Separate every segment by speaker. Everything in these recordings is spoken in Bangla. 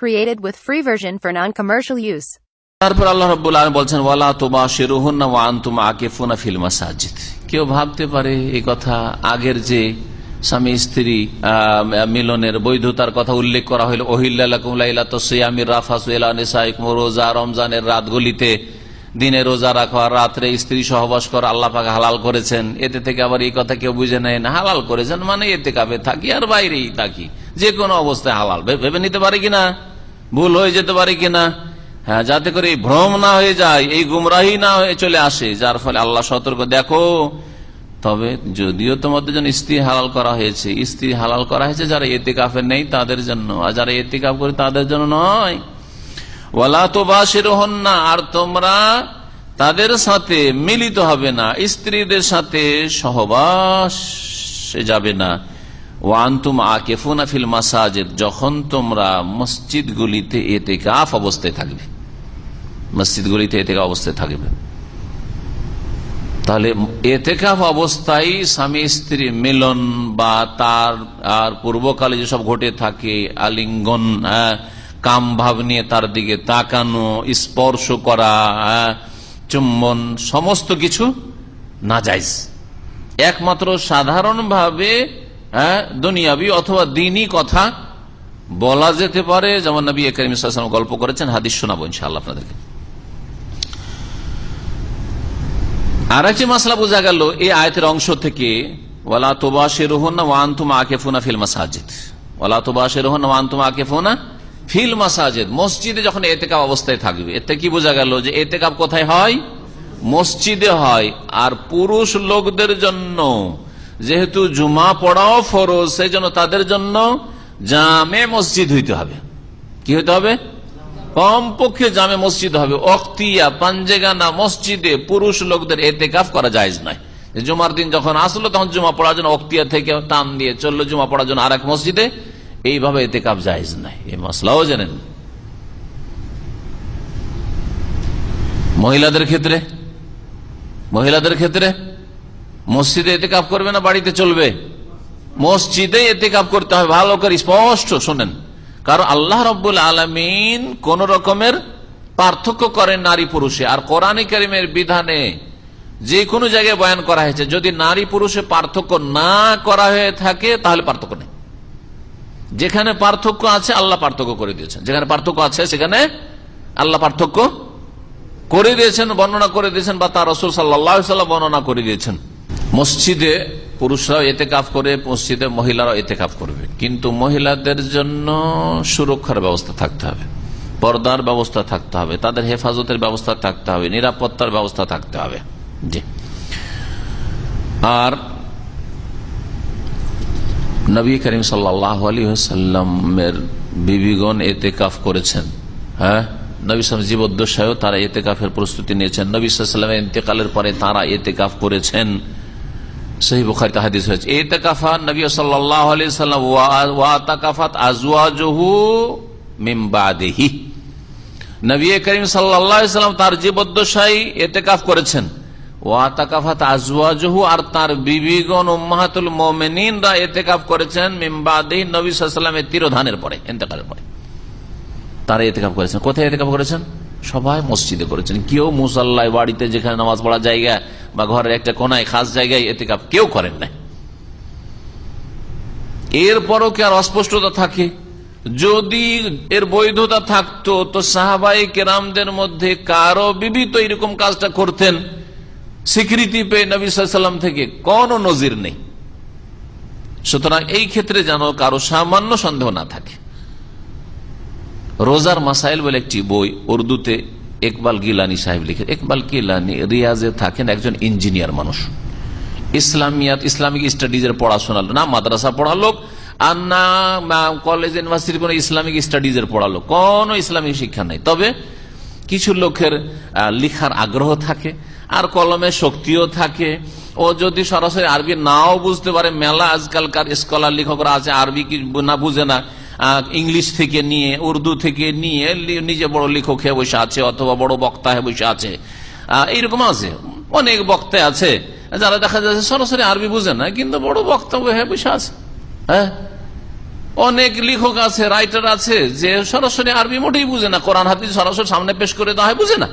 Speaker 1: Created with free version for non-commercial use.
Speaker 2: তারপর আল্লাহ রব্বুল আলম বলছেন, ওয়ালা তোবা শেরুহন্না ওয়ান্তুম আকেফুনা ফিল মাসাজিদ। কেউ ভাবতে পারে এই কথা আগের যে স্বামী, স্ত্রী মিলনের বৈধতার কথা উল্লেখ করা হইল রোজা রমজানের রাতগুলিতে দিনে রোজা রাখা রাত্রে স্ত্রী সহবাস করা, আল্লাহ পাক হালাল করেছেন। এতে থেকে আবার এই কথা কেউ বুঝে নেয় না, হালাল করেছেন মানে এতে কাবে থাকি আর বাইরেই থাকি যে কোনো অবস্থায় হালাল। ভেবে নিতে পারে কিনা? ভুল হয়ে যেতে পারে কিনা? হ্যাঁ যাতে করে ভ্রম না হয়ে যায়, এই গুমরাহি না হয়ে চলে আসে, যার ফলে আল্লাহ সতর্ক। দেখো, তবে যদিও তোমাদের জন্য স্ত্রী হালাল করা হয়েছে, স্ত্রী হালাল করা হয়েছে যারা এতে কাফের নেই তাদের জন্য, আর যারা এতে কাপ করে তাদের জন্য নয়। ওয়ালা তো বাসের হন না আর তোমরা তাদের সাথে মিলিত হবে না, স্ত্রীদের সাথে সহবাস যাবে না। ওয়ান্তুম আকেফুনা ফিল মাসাজেদ যখন তোমরা মসজিদগুলিতে এতে কাফ অবস্থায় থাকবে। মসজিদগুলিতে এতে অবস্থায় থাকবে। তাহলে এতেকাফ অবস্থায় স্বামী স্ত্রী মিলন বা তার আর পূর্বকালে যেসব ঘটে থাকে আলিঙ্গন হ্যাঁ, কাম ভাব নিয়ে তার দিকে তাকানো স্পর্শ করা হ্যাঁ, চুম্বন সমস্ত কিছু না যাইজ একমাত্র সাধারণভাবে হ্যাঁ, দুনিয়াবি অথবা দিনই কথা বলা যেতে পারে। যেমন নবী করিম ইসলাম গল্প করেছেন হাদিস শোনাবো ইনশাআল্লাহ আপনাদেরকে। আর একটি মাসলা বোঝা গেল এই আয়তের অংশ থেকে ওয়ালা তোবা শেরোহনা ওয়ান্তুম আকেফুনা ফিল মাসাজিদ। ওয়ালা তোবা শেরোহনা ওয়ান্তুম আকেফুনা ফিল মাসাজিদ। মসজিদে যখন এতেকাপ অবস্থায় থাকবে এতে কি বোঝা গেল যে এতেকাপ কোথায় হয়? মসজিদে হয়। আর পুরুষ লোকদের জন্য যেহেতু জুমা পড়াও ফরজ সেই জন্য তাদের জন্য জামে মসজিদ হইতে হবে। কি হইতে হবে? কমপক্ষে জামে মসজিদ হবে। অক্তিয়া পাঞ্জেগানা, মসজিদে পুরুষ লোকদের এতে কাফ করা যায় নয়। জুমার দিন যখন আসলো, তখন জুমা পড়ার জন্য অক্তিয়া থেকে টান দিয়ে চলল জুমা পড়ার জন্য আর এক মসজিদে। এইভাবে এতে কাপ জায়জ নাই এই মশলাও জানেন। মহিলাদের ক্ষেত্রে? মহিলাদের ক্ষেত্রে? মসজিদে এতে কাপ করবে না, বাড়িতে চলবে? মসজিদে এতে কাপ করতে হবে। ভালো করে স্পষ্ট শোনেন। কারণ আল্লাহ রব্বুল আলমিন কোন রকমের পার্থক্য করেন নারী পুরুষে। আর কোরআন করিমের বিধানে যে কোনো জায়গায় বয়ান করা হয়েছে, যদি নারী পুরুষে পার্থক্য না করা হয়ে থাকে, তাহলে পার্থক্য নেই। যেখানে পার্থক্য আছে, আল্লাহ পার্থক্য করে দিয়েছেন। যেখানে পার্থক্য আছে, সেখানে আল্লাহ পার্থক্য করে দিয়েছেন, বর্ণনা করে দিয়েছেন, বা তার রসুল সাল্লাম বর্ণনা করে দিয়েছেন। মসজিদে পুরুষরাও এতে কাপ করে, মসজিদে মহিলারাও এতে কাপ করবে। কিন্তু মহিলাদের জন্য সুরক্ষার ব্যবস্থা থাকতে হবে। পর্দার ব্যবস্থা থাকতে হবে, তাদের হেফাজতের ব্যবস্থা থাকতে হবে, নিরাপত্তার ব্যবস্থা থাকতে হবে। জি। আর নবী করিম সাল্লাহ আলী সাল্লামের বিবিগণ এতে কাফ করেছেন। হ্যাঁ? নবী সাল জীবদ্দশায়ও তারা এতে কাফের প্রস্তুতি নিয়েছেন। নবী সাল্লামের ইন্তেকালের পরে তারা এতে কাফ করেছেন। সহি বুখারিতে হাদিস হয়েছে নবী মিমবাদেহি নবী করিম সাল্লাম তার জীবদ্দশাই এতে কাফ করেছেন ওয়াতাকাফাত আর তার বিবিগণ উম্মাহাতুল মোমেনিনরা এতে কাফ করেছেন মিমবাদেহি নবী সাল্লামের তিরোধানের পরে ইন্তেকালের পরে তারা এতে কাপ করেছেন কোথায় এতে কাপ করেছেন সবাই মসজিদে করেছেন কেউ মুসাল্লায় বাড়িতে যেখানে নামাজ পড়া জায়গা বা ঘরের একটা কোনায় খাস জায়গায় এতে কাপ কেউ করেন নাই এরপরও কি আর অস্পষ্টতা থাকে? যদি এর বৈধতা থাকতো, তো সাহাবাই কেরামদের মধ্যে কারও বিবি তো এরকম কাজটা করতেন, স্বীকৃতি পেয়ে নবী থেকে কোন নজির নেই। সুতরাং এই ক্ষেত্রে যেন কারও সামান্য সন্দেহ না থাকে। রোজার মাসাইল বলে একটি বই উর্দুতে একবাল গিলানি সাহেব লিখে একবাল গিলানি রিয়াজে থাকেন একজন ইঞ্জিনিয়ার মানুষ। ইসলামিয়াত, ইসলামিক স্টাডিজের পড়াশোনা না, মাদ্রাসা পড়ালোক আর না কলেজ ইউনিভার্সিটির কোন ইসলামিক স্টাডিজের পড়ালো কোন ইসলামিক শিক্ষা নেই। তবে কিছু লোকের লিখার আগ্রহ থাকে, আর কলমে শক্তিও থাকে। ও যদি সরাসরি আরবি নাও বুঝতে পারে, মেলা আজকালকার স্কলার লেখকরা আছে, আরবি না বুঝে না। ইংলিশ থেকে নিয়ে, উর্দু থেকে নিয়ে নিজে বড় লেখক হয়ে বসে আছে অথবা বড় বক্তা হয়ে বসে আছে। এইরকম আছে। অনেক বক্তা আছে। যারা দেখা যাচ্ছে সরাসরি আরবি বুঝে না, কিন্তু বড় বক্তব্য হয়ে বসে আছে। হ্যাঁ? অনেক লেখক আছে রাইটার আছে, যে সরাসরি আরবি মোটেই বুঝে না। কোরআন হাতি সরাসরি সামনে পেশ করে দেওয়া হয়, বুঝে না।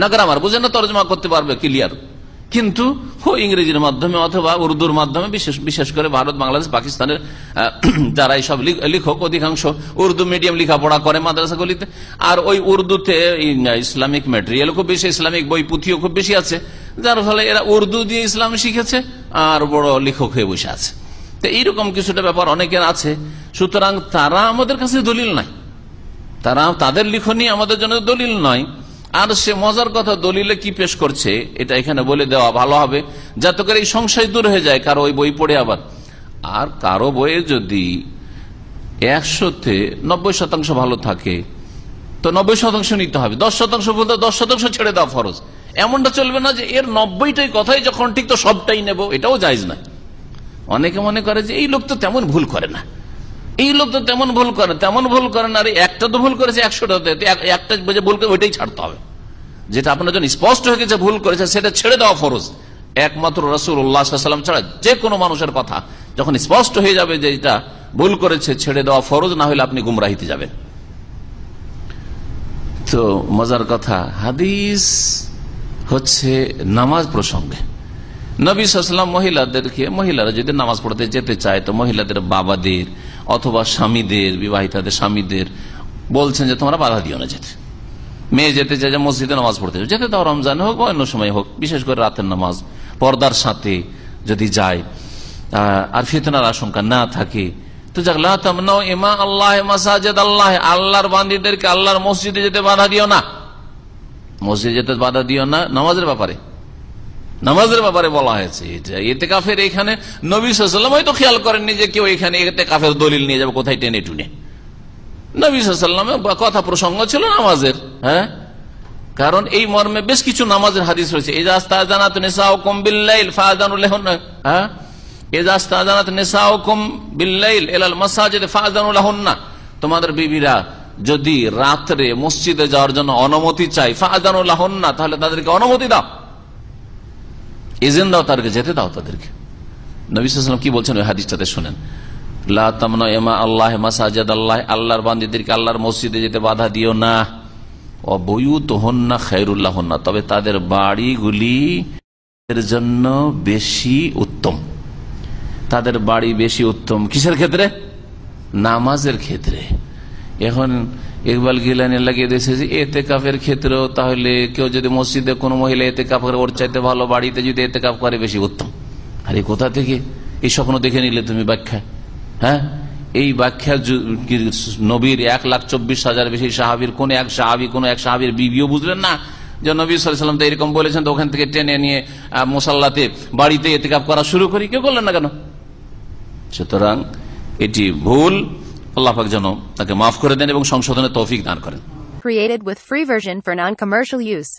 Speaker 2: না গ্রামার বুঝে না, তর্জমা করতে পারবে ক্লিয়ার কিন্তু ইংরেজির মাধ্যমে অথবা উর্দুর মাধ্যমে, বিশেষ বিশেষ করে ভারত, বাংলাদেশ, পাকিস্তানের যারা এইসব লিখ- লেখক অধিকাংশ উর্দু মিডিয়াম লেখাপড়া করে মাদ্রাসাগুলিতে। আর ওই উর্দুতে ইসলামিক মেটেরিয়াল খুব বেশি, ইসলামিক বই পুঁথিও খুব বেশি আছে, যার ফলে এরা উর্দু দিয়ে ইসলাম শিখেছে আর বড় লেখক হয়ে বসে আছে। তো এইরকম কিছুটা ব্যাপার অনেকের আছে। সুতরাং তারা আমাদের কাছে দলিল নাই। তারা, তাদের লিখনই আমাদের জন্য দলিল নয়। আর সে মজার কথা দলিলে কি পেশ করছে, এটা এখানে বলে দেওয়া ভালো হবে। যাতে করে এই সংশয় দূর হয়ে যায়, কারও ওই বই পড়ে আবার। আর কারও বইয়ে যদি একশোতে নব্বই শতাংশ ভালো থাকে, তো নব্বই শতাংশ নিতে হবে। দশ শতাংশ বলতে দশ শতাংশ ছেড়ে দেওয়া ফরজ। এমনটা চলবে না যে এর নব্বইটাই কথাই যখন ঠিক তো সবটাই নেব, এটাও যাইজ না অনেকে মনে করে যে এই লোক তো তেমন ভুল করে না। এই লোক তো তেমন ভুল করে, তেমন ভুল করে না আর একটা তো ভুল করেছে, একশোটা একটা যে ভুল করে ওইটাই ছাড়তে হবে। যেটা আপনার জন্য স্পষ্ট হয়ে গেছে, ভুল করেছে, সেটা ছেড়ে দেওয়া ফরজ। একমাত্র রসুল উল্লাহাম ছাড়া যে কোনো মানুষের কথা যখন স্পষ্ট হয়ে যাবে যে এটা ভুল করেছে, ছেড়ে দেওয়া ফরজ, না হলে আপনি গুমরাহিতে যাবেন। তো মজার কথা, হাদিস হচ্ছে নামাজ প্রসঙ্গে। নবী সাল্লাম মহিলাদেরকে, মহিলারা যদি নামাজ পড়তে যেতে চায়, তো মহিলাদের বাবাদের অথবা স্বামীদের, বিবাহিতাদের স্বামীদের বলছেন যে তোমরা বাধা দিও না যেতে। মেয়ে যেতে চায় যে মসজিদে নামাজ পড়তে যেতে দাও রমজান হোক বা অন্য সময় হোক, বিশেষ করে রাতের নামাজ। পর্দার সাথে যদি যায় আর ফিতনার আশঙ্কা না থাকে, তো আল্লাহ আল্লাহ আল্লাহর বান্দিদেরকে আল্লাহর মসজিদে যেতে বাধা দিও না। মসজিদে যেতে বাধা দিও না, নামাজের ব্যাপারে। নামাজের ব্যাপারে বলা হয়েছে এতে কাফের এখানে নবী সাল্লাম হয়তো খেয়াল করেননি যে কেউ এখানে এতে কাফের দলিল নিয়ে যাবে, কোথায় টেনে টুনে। নবী সাল্লামের কথা প্রসঙ্গ ছিল নামাজের হ্যাঁ? কারণ এই মর্মে বেশ কিছু নামাজের হাদিস রয়েছে। বিল্লাইল হ্যাঁ? বিল্লাইল এলাল তোমাদের বিবিরা যদি রাত্রে মসজিদে যাওয়ার জন্য অনুমতি চাই ফাজানুল না তাহলে তাদেরকে অনুমতি দাও। এজেন দাও তাদেরকে যেতে দাও তাদেরকে। নবীলাম কি বলছেন ওই হাদিসটাতে শোনেন। আল্লাহ আল্লাহ, আল্লাহর আল্লাহর মসজিদে যেতে বাধা দিও না। তবে তাদের বাড়িগুলি জন্য বেশি উত্তম। তাদের বাড়ি বেশি উত্তম কিসের ক্ষেত্রে? নামাজের ক্ষেত্রে। এখন ইকবাল গিলানি লাগিয়ে দিয়েছে যে এতে কাপের ক্ষেত্রেও তাহলে কেউ যদি মসজিদে কোনো মহিলা এতে কাপ করে, ওর চাইতে ভালো বাড়িতে যদি এতে কাপ করে, বেশি উত্তম। আরে কোথা থেকে? এই স্বপ্ন দেখে নিলে তুমি ব্যাখ্যা। হ্যাঁ? এই ব্যাখ্যা নবীর এক লাখ চব্বিশ হাজার বেশি সাহাবির, কোন এক সাহাবি, কোন এক সাহাবির বিবিও বুঝলেন না যে নবী সাল্লাম তো এরকম বলেছেন, তো ওখান থেকে টেনে নিয়ে মুসাল্লাতে বাড়িতে এতেকাপ করা শুরু করি। কেউ করলেন না কেন? সুতরাং এটি ভুল। আল্লাহ পাক যেন তাকে মাফ করে দেন এবং সংশোধনের তৌফিক দান করেন
Speaker 1: Created with free version for non-commercial use.